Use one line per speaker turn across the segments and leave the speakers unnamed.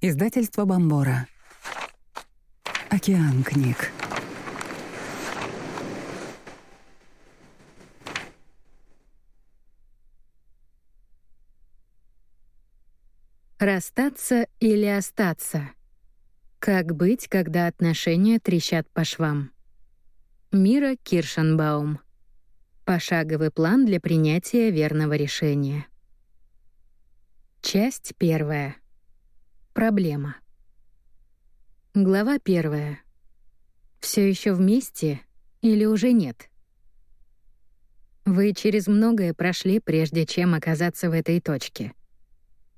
Издательство Бомбора. Океан книг.
Расстаться или остаться? Как быть, когда отношения трещат по швам? Мира Киршенбаум. Пошаговый план для принятия верного решения. Часть первая. Проблема. Глава первая. Все еще вместе или уже нет? Вы через многое прошли, прежде чем оказаться в этой точке.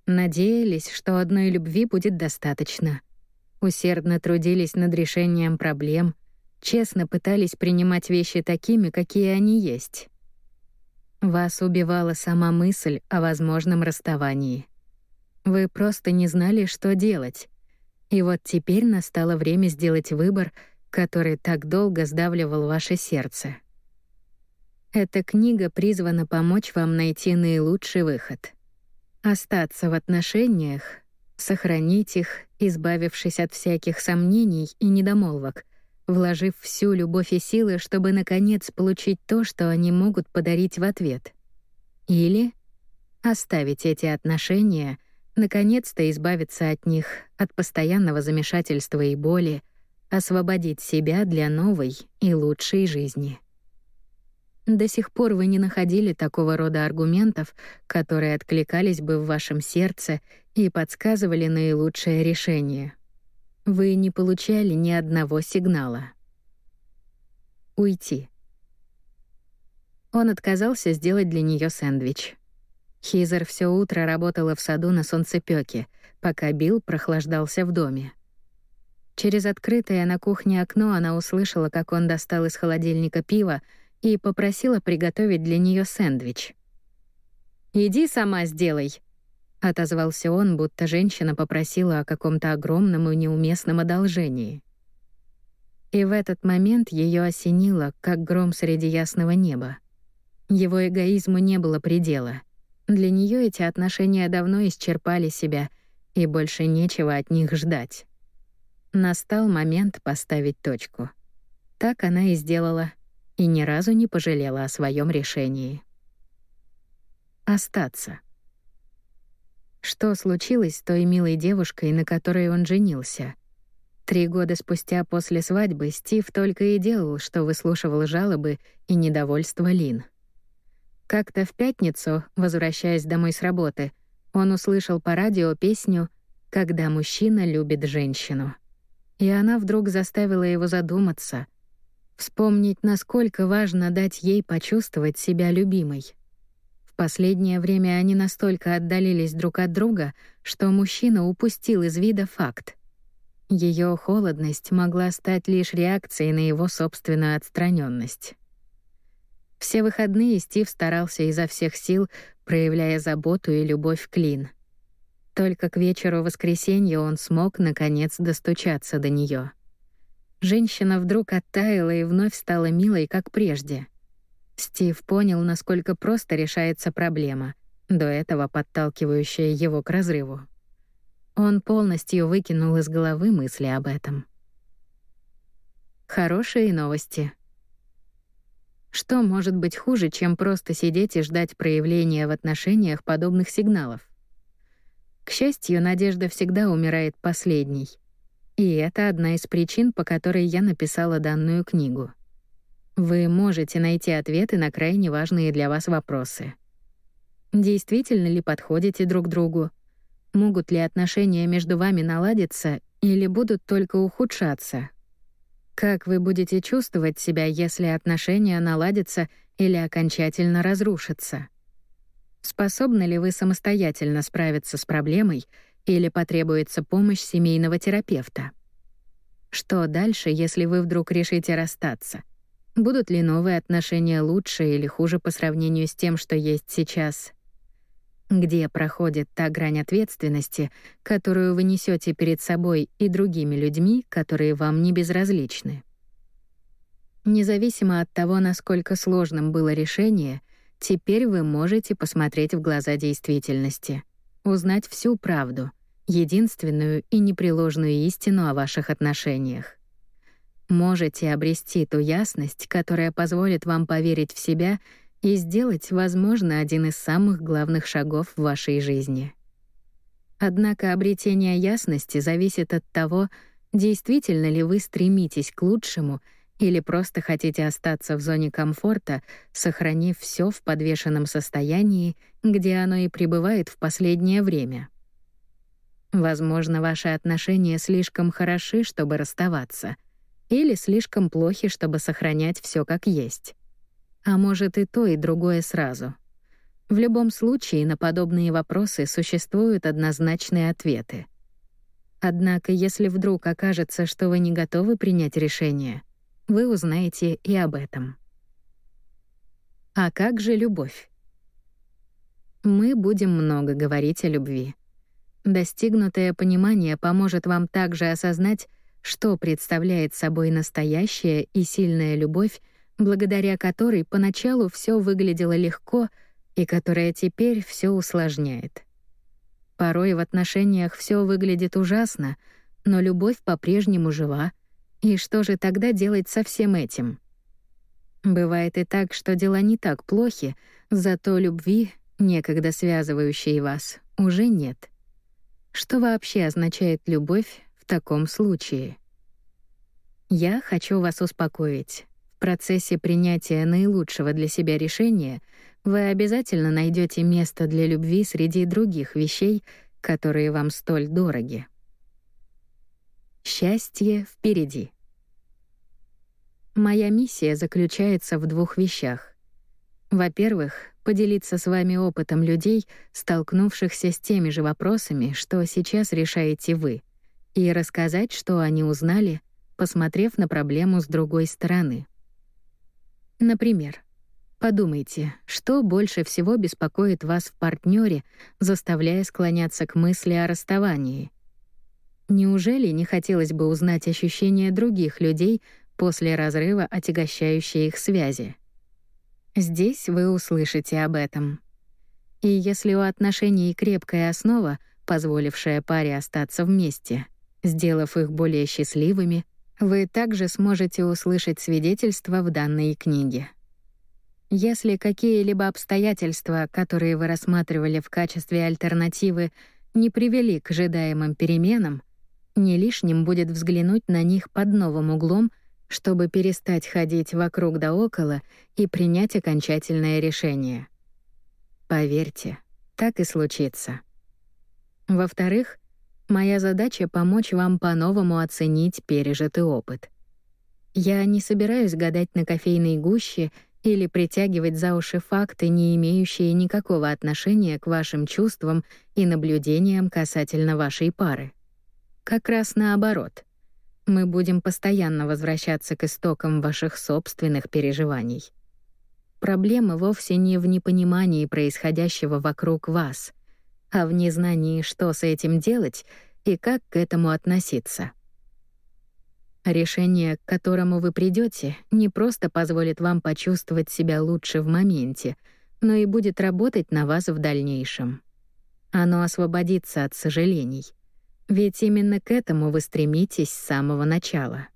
Надеялись, что одной любви будет достаточно. Усердно трудились над решением проблем, честно пытались принимать вещи такими, какие они есть. Вас убивала сама мысль о возможном расставании. Вы просто не знали, что делать. И вот теперь настало время сделать выбор, который так долго сдавливал ваше сердце. Эта книга призвана помочь вам найти наилучший выход — Остаться в отношениях, сохранить их, избавившись от всяких сомнений и недомолвок, вложив всю любовь и силы, чтобы наконец получить то, что они могут подарить в ответ. Или оставить эти отношения, наконец-то избавиться от них, от постоянного замешательства и боли, освободить себя для новой и лучшей жизни. До сих пор вы не находили такого рода аргументов, которые откликались бы в вашем сердце и подсказывали наилучшее решение. Вы не получали ни одного сигнала. Уйти. Он отказался сделать для нее сэндвич. Хизер все утро работала в саду на солнцепёке, пока Билл прохлаждался в доме. Через открытое на кухне окно она услышала, как он достал из холодильника пиво, и попросила приготовить для нее сэндвич. «Иди сама сделай», — отозвался он, будто женщина попросила о каком-то огромном и неуместном одолжении. И в этот момент ее осенило, как гром среди ясного неба. Его эгоизму не было предела. Для нее эти отношения давно исчерпали себя, и больше нечего от них ждать. Настал момент поставить точку. Так она и сделала — и ни разу не пожалела о своем решении. Остаться. Что случилось с той милой девушкой, на которой он женился? Три года спустя после свадьбы Стив только и делал, что выслушивал жалобы и недовольство Лин. Как-то в пятницу, возвращаясь домой с работы, он услышал по радио песню «Когда мужчина любит женщину». И она вдруг заставила его задуматься — Вспомнить, насколько важно дать ей почувствовать себя любимой. В последнее время они настолько отдалились друг от друга, что мужчина упустил из вида факт. Ее холодность могла стать лишь реакцией на его собственную отстраненность. Все выходные Стив старался изо всех сил, проявляя заботу и любовь к Лин. Только к вечеру воскресенья он смог, наконец, достучаться до нее. Женщина вдруг оттаяла и вновь стала милой, как прежде. Стив понял, насколько просто решается проблема, до этого подталкивающая его к разрыву. Он полностью выкинул из головы мысли об этом. Хорошие новости. Что может быть хуже, чем просто сидеть и ждать проявления в отношениях подобных сигналов? К счастью, надежда всегда умирает последней — и это одна из причин, по которой я написала данную книгу. Вы можете найти ответы на крайне важные для вас вопросы. Действительно ли подходите друг другу? Могут ли отношения между вами наладиться или будут только ухудшаться? Как вы будете чувствовать себя, если отношения наладятся или окончательно разрушатся? Способны ли вы самостоятельно справиться с проблемой — или потребуется помощь семейного терапевта. Что дальше, если вы вдруг решите расстаться? Будут ли новые отношения лучше или хуже по сравнению с тем, что есть сейчас? Где проходит та грань ответственности, которую вы несете перед собой и другими людьми, которые вам не безразличны? Независимо от того, насколько сложным было решение, теперь вы можете посмотреть в глаза действительности — узнать всю правду, единственную и непреложную истину о ваших отношениях. Можете обрести ту ясность, которая позволит вам поверить в себя и сделать, возможно, один из самых главных шагов в вашей жизни. Однако обретение ясности зависит от того, действительно ли вы стремитесь к лучшему или просто хотите остаться в зоне комфорта, сохранив все в подвешенном состоянии, где оно и пребывает в последнее время. Возможно, ваши отношения слишком хороши, чтобы расставаться, или слишком плохи, чтобы сохранять все как есть. А может и то, и другое сразу. В любом случае на подобные вопросы существуют однозначные ответы. Однако, если вдруг окажется, что вы не готовы принять решение, вы узнаете и об этом. А как же любовь? Мы будем много говорить о любви. Достигнутое понимание поможет вам также осознать, что представляет собой настоящая и сильная любовь, благодаря которой поначалу все выглядело легко и которая теперь все усложняет. Порой в отношениях все выглядит ужасно, но любовь по-прежнему жива. И что же тогда делать со всем этим? Бывает и так, что дела не так плохи, зато любви, некогда связывающей вас, уже нет. Что вообще означает любовь в таком случае? Я хочу вас успокоить. Процессе принятия наилучшего для себя решения вы обязательно найдете место для любви среди других вещей, которые вам столь дороги. Счастье впереди. Моя миссия заключается в двух вещах. Во-первых, поделиться с вами опытом людей, столкнувшихся с теми же вопросами, что сейчас решаете вы, и рассказать, что они узнали, посмотрев на проблему с другой стороны. Например, подумайте, что больше всего беспокоит вас в партнере, заставляя склоняться к мысли о расставании. Неужели не хотелось бы узнать ощущения других людей после разрыва отягощающей их связи? Здесь вы услышите об этом. И если у отношений крепкая основа, позволившая паре остаться вместе, сделав их более счастливыми, вы также сможете услышать свидетельства в данной книге. Если какие-либо обстоятельства, которые вы рассматривали в качестве альтернативы, не привели к ожидаемым переменам, не лишним будет взглянуть на них под новым углом чтобы перестать ходить вокруг да около и принять окончательное решение. Поверьте, так и случится. Во-вторых, моя задача — помочь вам по-новому оценить пережитый опыт. Я не собираюсь гадать на кофейной гуще или притягивать за уши факты, не имеющие никакого отношения к вашим чувствам и наблюдениям касательно вашей пары. Как раз наоборот — мы будем постоянно возвращаться к истокам ваших собственных переживаний. Проблема вовсе не в непонимании происходящего вокруг вас, а в незнании, что с этим делать и как к этому относиться. Решение, к которому вы придете, не просто позволит вам почувствовать себя лучше в моменте, но и будет работать на вас в дальнейшем. Оно освободится от сожалений — ведь именно к этому вы стремитесь с самого начала.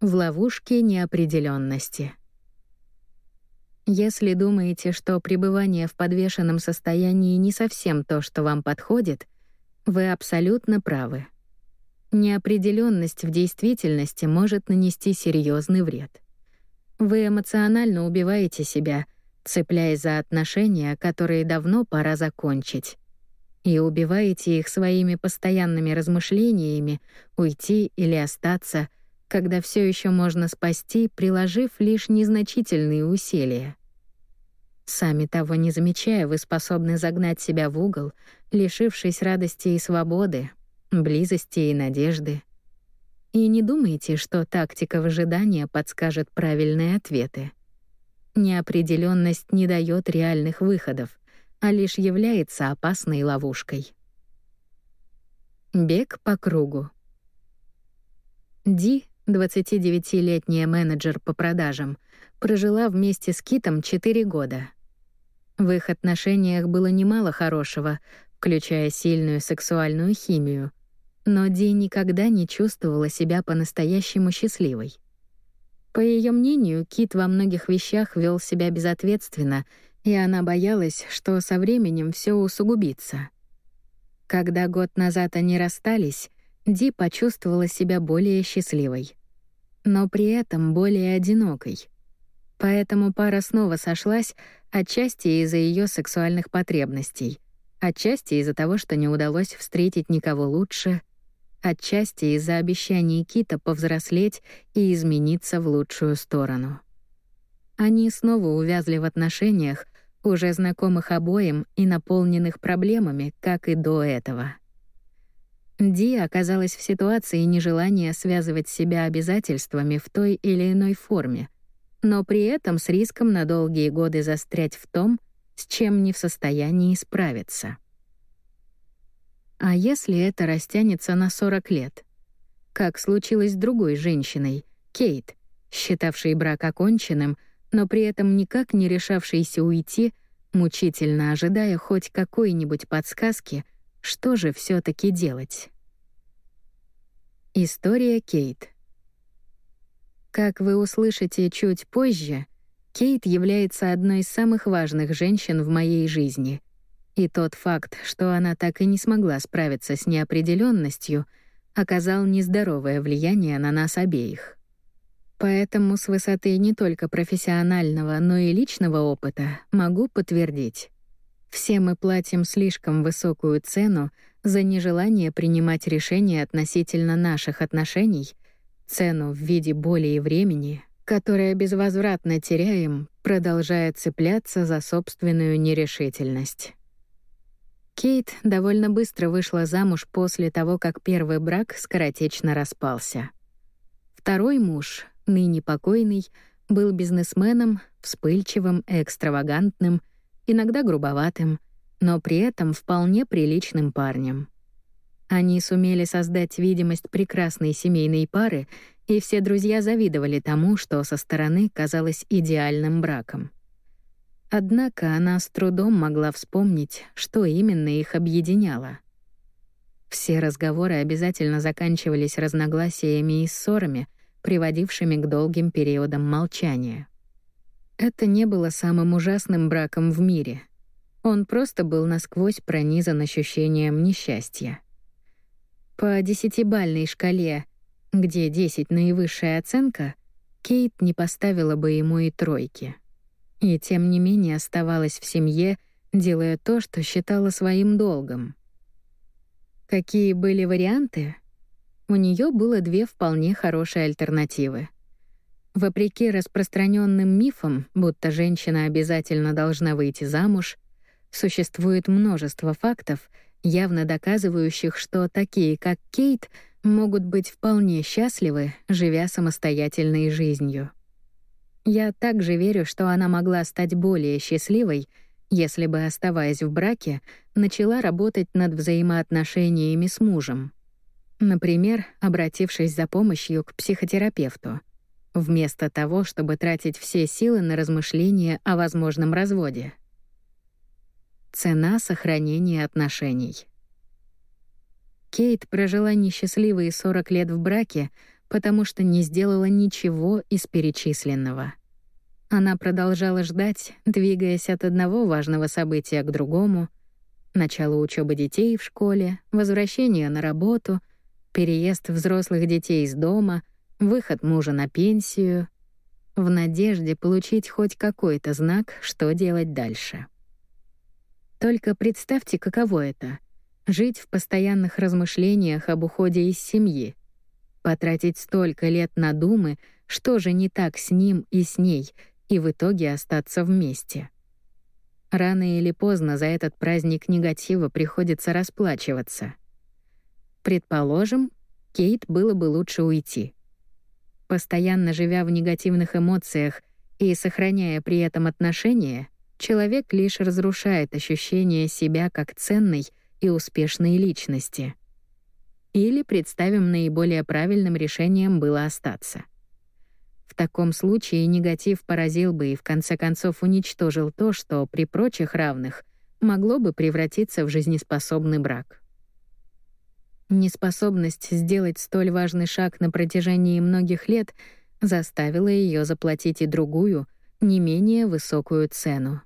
В ловушке неопределенности. Если думаете, что пребывание в подвешенном состоянии не совсем то, что вам подходит, вы абсолютно правы. Неопределенность в действительности может нанести серьезный вред. Вы эмоционально убиваете себя, цепляясь за отношения, которые давно пора закончить и убиваете их своими постоянными размышлениями, уйти или остаться, когда все еще можно спасти, приложив лишь незначительные усилия. Сами того не замечая, вы способны загнать себя в угол, лишившись радости и свободы, близости и надежды. И не думайте, что тактика выжидания подскажет правильные ответы. Неопределенность не дает реальных выходов — а лишь является опасной ловушкой. Бег по кругу. Ди, 29-летняя менеджер по продажам, прожила вместе с Китом 4 года. В их отношениях было немало хорошего, включая сильную сексуальную химию, но Ди никогда не чувствовала себя по-настоящему счастливой. По ее мнению, Кит во многих вещах вел себя безответственно, и она боялась, что со временем все усугубится. Когда год назад они расстались, Ди почувствовала себя более счастливой, но при этом более одинокой. Поэтому пара снова сошлась, отчасти из-за ее сексуальных потребностей, отчасти из-за того, что не удалось встретить никого лучше — отчасти из-за обещаний Кита повзрослеть и измениться в лучшую сторону. Они снова увязли в отношениях, уже знакомых обоим и наполненных проблемами, как и до этого. Ди оказалась в ситуации нежелания связывать себя обязательствами в той или иной форме, но при этом с риском на долгие годы застрять в том, с чем не в состоянии справиться. А если это растянется на 40 лет? Как случилось с другой женщиной, Кейт, считавшей брак оконченным, но при этом никак не решавшейся уйти, мучительно ожидая хоть какой-нибудь подсказки, что же все таки делать. История Кейт. Как вы услышите чуть позже, Кейт является одной из самых важных женщин в моей жизни — и тот факт, что она так и не смогла справиться с неопределенностью, оказал нездоровое влияние на нас обеих. Поэтому с высоты не только профессионального, но и личного опыта могу подтвердить. Все мы платим слишком высокую цену за нежелание принимать решения относительно наших отношений, цену в виде боли и времени, которое безвозвратно теряем, продолжая цепляться за собственную нерешительность. Кейт довольно быстро вышла замуж после того, как первый брак скоротечно распался. Второй муж, ныне покойный, был бизнесменом, вспыльчивым, экстравагантным, иногда грубоватым, но при этом вполне приличным парнем. Они сумели создать видимость прекрасной семейной пары, и все друзья завидовали тому, что со стороны казалось идеальным браком. Однако она с трудом могла вспомнить, что именно их объединяло. Все разговоры обязательно заканчивались разногласиями и ссорами, приводившими к долгим периодам молчания. Это не было самым ужасным браком в мире. Он просто был насквозь пронизан ощущением несчастья. По десятибальной шкале, где 10 — наивысшая оценка, Кейт не поставила бы ему и тройки — и тем не менее оставалась в семье, делая то, что считала своим долгом. Какие были варианты? У нее было две вполне хорошие альтернативы. Вопреки распространенным мифам, будто женщина обязательно должна выйти замуж, существует множество фактов, явно доказывающих, что такие, как Кейт, могут быть вполне счастливы, живя самостоятельной жизнью. Я также верю, что она могла стать более счастливой, если бы, оставаясь в браке, начала работать над взаимоотношениями с мужем. Например, обратившись за помощью к психотерапевту, вместо того, чтобы тратить все силы на размышления о возможном разводе. Цена сохранения отношений. Кейт прожила несчастливые 40 лет в браке, потому что не сделала ничего из перечисленного. Она продолжала ждать, двигаясь от одного важного события к другому — начало учебы детей в школе, возвращение на работу, переезд взрослых детей из дома, выход мужа на пенсию — в надежде получить хоть какой-то знак, что делать дальше. Только представьте, каково это — жить в постоянных размышлениях об уходе из семьи — Потратить столько лет на думы, что же не так с ним и с ней, и в итоге остаться вместе. Рано или поздно за этот праздник негатива приходится расплачиваться. Предположим, Кейт было бы лучше уйти. Постоянно живя в негативных эмоциях и сохраняя при этом отношения, человек лишь разрушает ощущение себя как ценной и успешной личности — или представим наиболее правильным решением было остаться. В таком случае негатив поразил бы и в конце концов уничтожил то, что при прочих равных могло бы превратиться в жизнеспособный брак. Неспособность сделать столь важный шаг на протяжении многих лет заставила ее заплатить и другую, не менее высокую цену.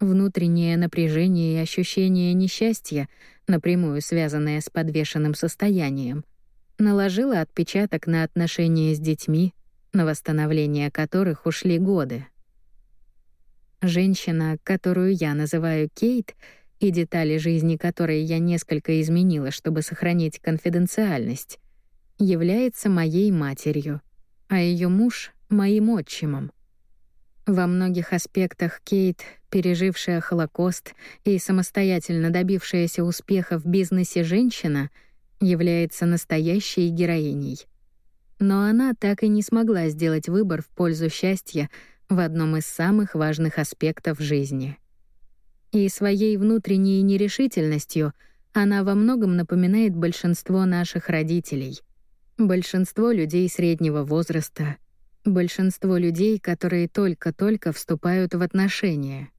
Внутреннее напряжение и ощущение несчастья, напрямую связанное с подвешенным состоянием, наложило отпечаток на отношения с детьми, на восстановление которых ушли годы. Женщина, которую я называю Кейт, и детали жизни которой я несколько изменила, чтобы сохранить конфиденциальность, является моей матерью, а ее муж — моим отчимом. Во многих аспектах Кейт, пережившая Холокост и самостоятельно добившаяся успеха в бизнесе женщина, является настоящей героиней. Но она так и не смогла сделать выбор в пользу счастья в одном из самых важных аспектов жизни. И своей внутренней нерешительностью она во многом напоминает большинство наших родителей, большинство людей среднего возраста, большинство людей, которые только-только вступают в отношения.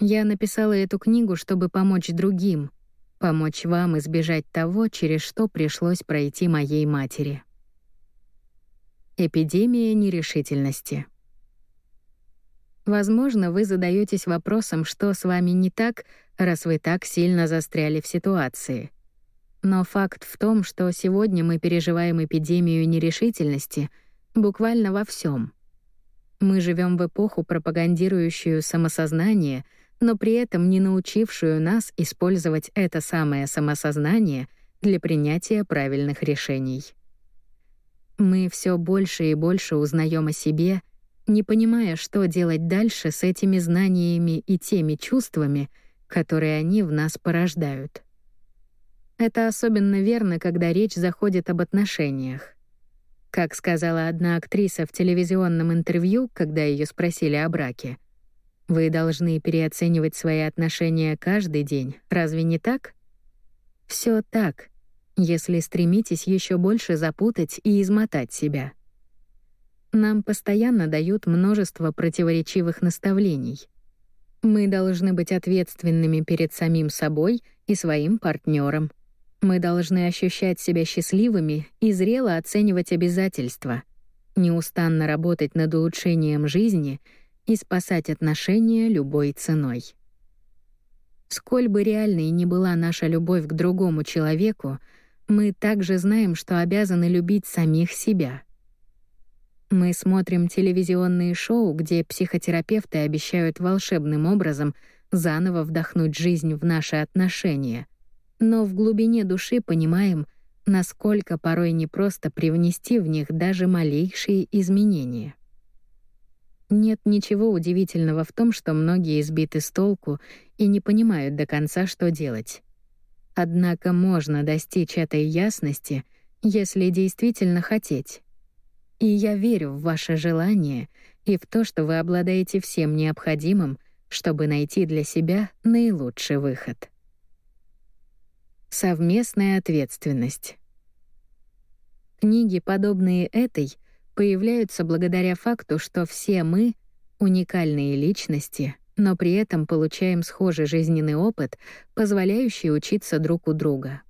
Я написала эту книгу, чтобы помочь другим, помочь вам избежать того, через что пришлось пройти моей матери. Эпидемия нерешительности. Возможно, вы задаетесь вопросом, что с вами не так, раз вы так сильно застряли в ситуации. Но факт в том, что сегодня мы переживаем эпидемию нерешительности буквально во всем. Мы живем в эпоху, пропагандирующую самосознание, но при этом не научившую нас использовать это самое самосознание для принятия правильных решений. Мы все больше и больше узнаем о себе — не понимая, что делать дальше с этими знаниями и теми чувствами, которые они в нас порождают. Это особенно верно, когда речь заходит об отношениях. Как сказала одна актриса в телевизионном интервью, когда ее спросили о браке, «Вы должны переоценивать свои отношения каждый день, разве не так?» Все так, если стремитесь еще больше запутать и измотать себя. Нам постоянно дают множество противоречивых наставлений. Мы должны быть ответственными перед самим собой и своим партнером. Мы должны ощущать себя счастливыми и зрело оценивать обязательства, неустанно работать над улучшением жизни и спасать отношения любой ценой. Сколь бы реальной ни была наша любовь к другому человеку, мы также знаем, что обязаны любить самих себя — мы смотрим телевизионные шоу, где психотерапевты обещают волшебным образом заново вдохнуть жизнь в наши отношения. Но в глубине души понимаем, насколько порой непросто привнести в них даже малейшие изменения. Нет ничего удивительного в том, что многие избиты с толку и не понимают до конца, что делать. Однако можно достичь этой ясности, если действительно хотеть. И я верю в ваше желание и в то, что вы обладаете всем необходимым, чтобы найти для себя наилучший выход. Совместная ответственность. Книги, подобные этой, появляются благодаря факту, что все мы — уникальные личности, но при этом получаем схожий жизненный опыт, позволяющий учиться друг у друга.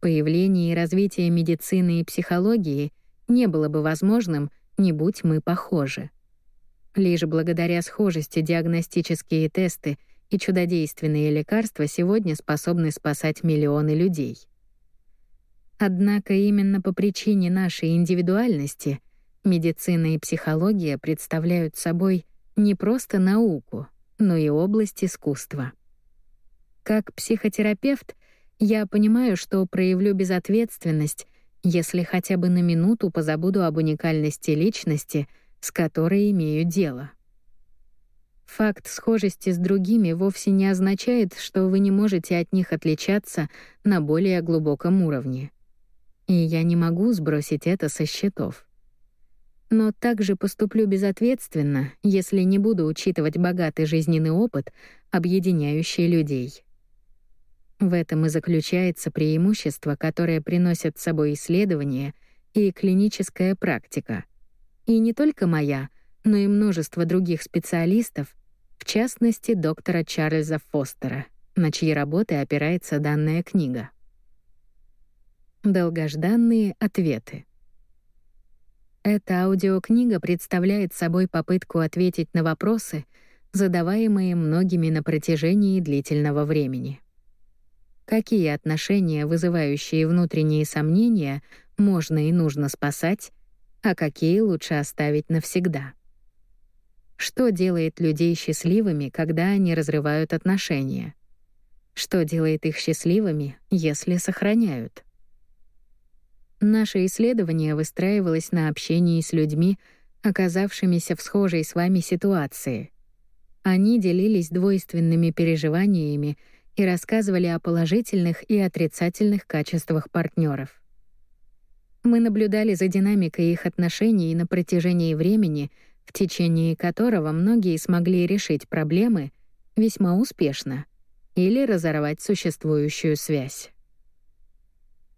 Появление и развитие медицины и психологии — не было бы возможным, не будь мы похожи. Лишь благодаря схожести диагностические тесты и чудодейственные лекарства сегодня способны спасать миллионы людей. Однако именно по причине нашей индивидуальности медицина и психология представляют собой не просто науку, но и область искусства. Как психотерапевт, я понимаю, что проявлю безответственность, если хотя бы на минуту позабуду об уникальности личности, с которой имею дело. Факт схожести с другими вовсе не означает, что вы не можете от них отличаться на более глубоком уровне. И я не могу сбросить это со счетов. Но также поступлю безответственно, если не буду учитывать богатый жизненный опыт, объединяющий людей. В этом и заключается преимущество, которое приносят с собой исследования и клиническая практика. И не только моя, но и множество других специалистов, в частности, доктора Чарльза Фостера, на чьи работы опирается данная книга. Долгожданные ответы. Эта аудиокнига представляет собой попытку ответить на вопросы, задаваемые многими на протяжении длительного времени. Какие отношения, вызывающие внутренние сомнения, можно и нужно спасать, а какие лучше оставить навсегда? Что делает людей счастливыми, когда они разрывают отношения? Что делает их счастливыми, если сохраняют? Наше исследование выстраивалось на общении с людьми, оказавшимися в схожей с вами ситуации. Они делились двойственными переживаниями и рассказывали о положительных и отрицательных качествах партнеров. Мы наблюдали за динамикой их отношений на протяжении времени, в течение которого многие смогли решить проблемы весьма успешно или разорвать существующую связь.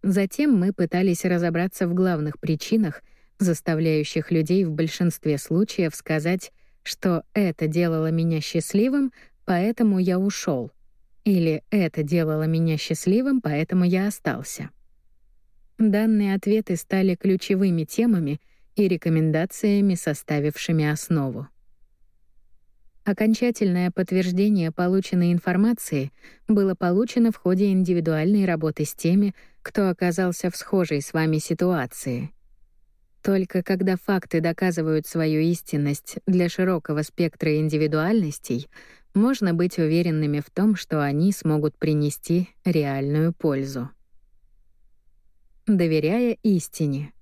Затем мы пытались разобраться в главных причинах, заставляющих людей в большинстве случаев сказать, что это делало меня счастливым, поэтому я ушел, или это делало меня счастливым, поэтому я остался. Данные ответы стали ключевыми темами и рекомендациями, составившими основу. Окончательное подтверждение полученной информации было получено в ходе индивидуальной работы с теми, кто оказался в схожей с вами ситуации. Только когда факты доказывают свою истинность для широкого спектра индивидуальностей, можно быть уверенными в том, что они смогут принести реальную пользу. Доверяя истине.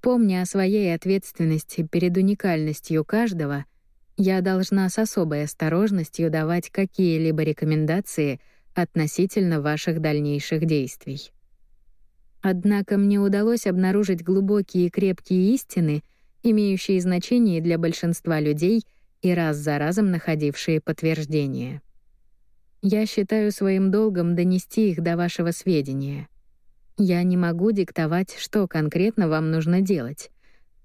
Помня о своей ответственности перед уникальностью каждого, я должна с особой осторожностью давать какие-либо рекомендации относительно ваших дальнейших действий. Однако мне удалось обнаружить глубокие и крепкие истины, имеющие значение для большинства людей — и раз за разом находившие подтверждение. Я считаю своим долгом донести их до вашего сведения. Я не могу диктовать, что конкретно вам нужно делать,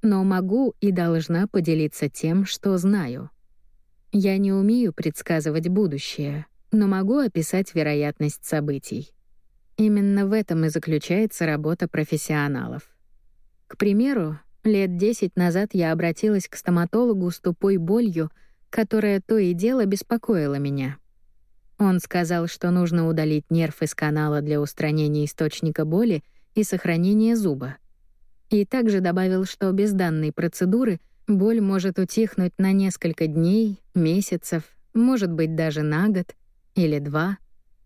но могу и должна поделиться тем, что знаю. Я не умею предсказывать будущее, но могу описать вероятность событий. Именно в этом и заключается работа профессионалов. К примеру, Лет десять назад я обратилась к стоматологу с тупой болью, которая то и дело беспокоила меня. Он сказал, что нужно удалить нерв из канала для устранения источника боли и сохранения зуба. И также добавил, что без данной процедуры боль может утихнуть на несколько дней, месяцев, может быть, даже на год или два,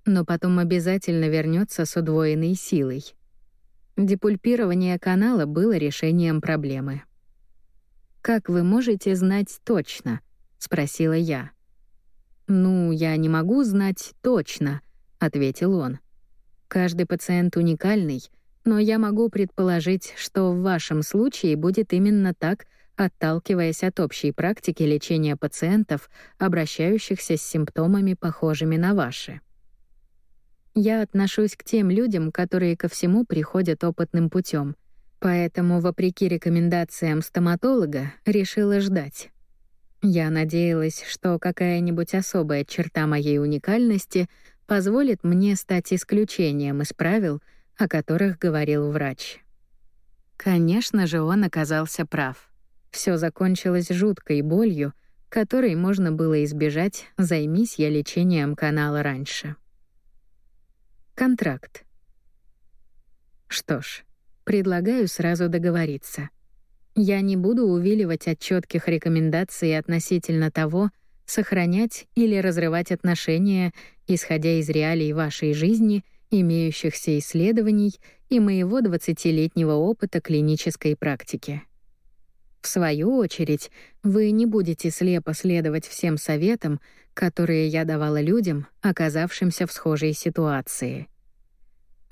но потом обязательно вернется с удвоенной силой. Депульпирование канала было решением проблемы. «Как вы можете знать точно?» — спросила я. «Ну, я не могу знать точно», — ответил он. «Каждый пациент уникальный, но я могу предположить, что в вашем случае будет именно так, отталкиваясь от общей практики лечения пациентов, обращающихся с симптомами, похожими на ваши. Я отношусь к тем людям, которые ко всему приходят опытным путем, поэтому, вопреки рекомендациям стоматолога, решила ждать. Я надеялась, что какая-нибудь особая черта моей уникальности позволит мне стать исключением из правил, о которых говорил врач. Конечно же, он оказался прав. Все закончилось жуткой болью, которой можно было избежать, займись я лечением канала раньше. Контракт. Что ж, предлагаю сразу договориться. Я не буду увиливать от четких рекомендаций относительно того, сохранять или разрывать отношения, исходя из реалий вашей жизни, имеющихся исследований и моего 20-летнего опыта клинической практики. В свою очередь, вы не будете слепо следовать всем советам, которые я давала людям, оказавшимся в схожей ситуации.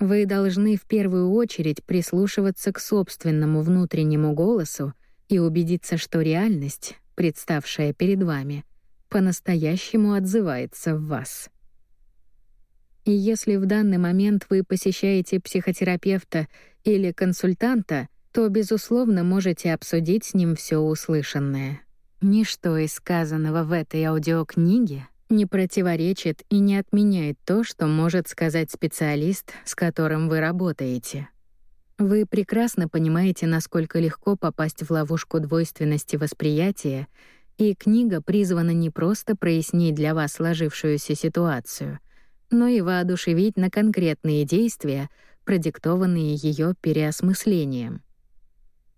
Вы должны в первую очередь прислушиваться к собственному внутреннему голосу и убедиться, что реальность, представшая перед вами, по-настоящему отзывается в вас. И если в данный момент вы посещаете психотерапевта или консультанта, то, безусловно, можете обсудить с ним все услышанное. Ничто из сказанного в этой аудиокниге не противоречит и не отменяет то, что может сказать специалист, с которым вы работаете. Вы прекрасно понимаете, насколько легко попасть в ловушку двойственности восприятия, и книга призвана не просто прояснить для вас сложившуюся ситуацию, но и воодушевить на конкретные действия, продиктованные ее переосмыслением.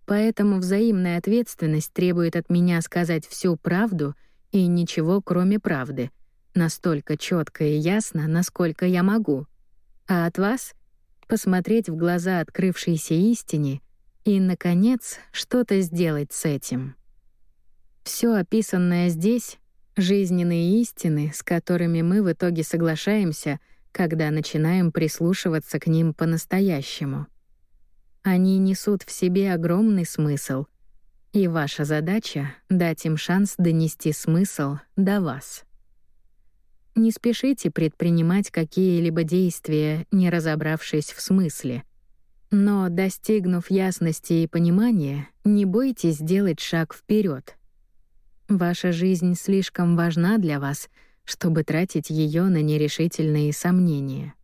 Поэтому взаимная ответственность требует от меня сказать всю правду и ничего, кроме правды, настолько четко и ясно, насколько я могу. А от вас — посмотреть в глаза открывшейся истине и, наконец, что-то сделать с этим. Все описанное здесь — жизненные истины, с которыми мы в итоге соглашаемся, когда начинаем прислушиваться к ним по-настоящему — они несут в себе огромный смысл, и ваша задача — дать им шанс донести смысл до вас. Не спешите предпринимать какие-либо действия, не разобравшись в смысле. Но, достигнув ясности и понимания, не бойтесь сделать шаг вперед. Ваша жизнь слишком важна для вас, чтобы тратить ее на нерешительные сомнения.